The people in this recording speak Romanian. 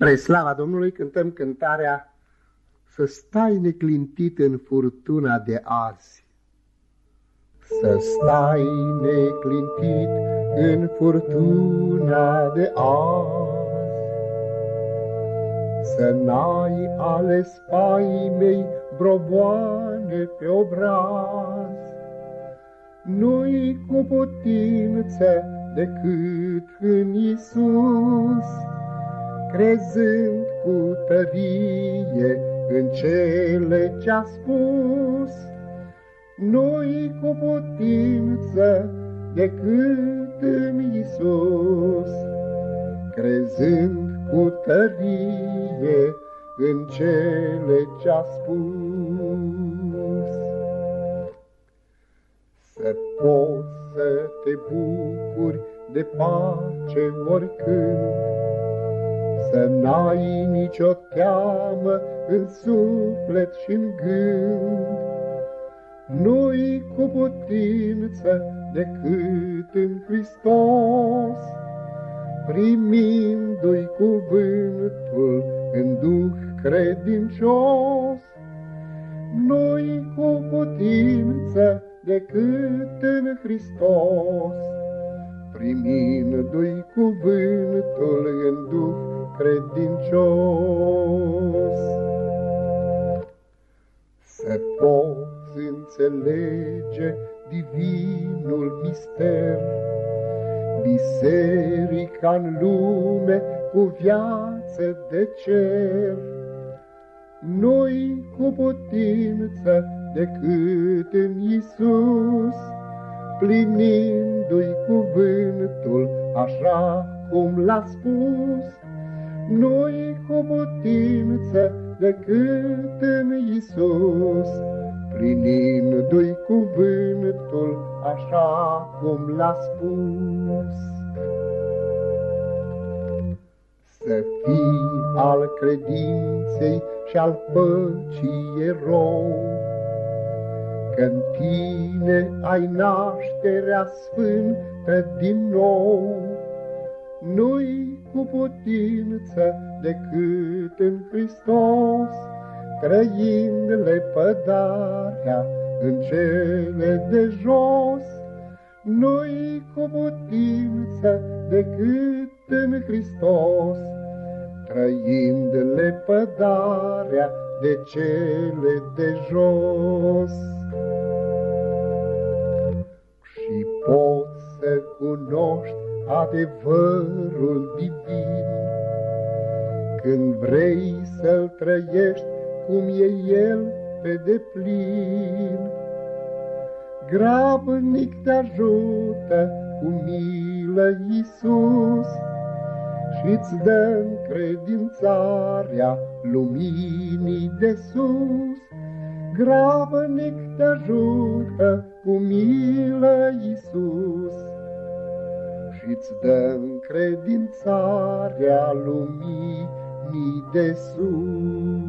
Spre slava Domnului cântăm cântarea Să stai neclintit în furtuna de azi. Să stai neclintit în furtuna de azi. Să n-ai ales paimei broboane pe obraz. Nu-i cu putință decât în Isus crezând cu tărie în cele ce-a spus. Nu-i cu putință decât în Isus, crezând cu tărie în cele ce-a spus. Să poți să te bucuri de pace oricând, să n-ai nicio teamă în suflet și în gând. Nu-i cu putință decât în Hristos, primindu-i cuvântul în Duh credincios. Nu-i cu putință decât în Hristos, primindu-i cuvântul în Duh credincios. Să poți înțelege divinul mister, biserica în lume cu viață de cer. Nu-i cu putință decât în Isus, plinindu-i cuvântul așa cum l-a spus, nu-i cu putință decât în Isus, plinindu-i cuvântul așa cum l-a spus. Să fii al credinței și al păcii erou, Că-n tine ai nașterea sfântă din nou, Nu-i cu putință decât în Hristos, trăind lepădarea în cele de jos. Nu-i cu putință decât în Hristos, trăind lepădarea de cele de jos. Și poți să cunoști adevărul divin. Când vrei să-l trăiești cum e el pe deplin, grabnic te ajută cu milă Iisus și-ți dă credințarea luminii de sus. Grabnic te ajută cu milă Iisus și-ți dă încredințarea luminii de sus.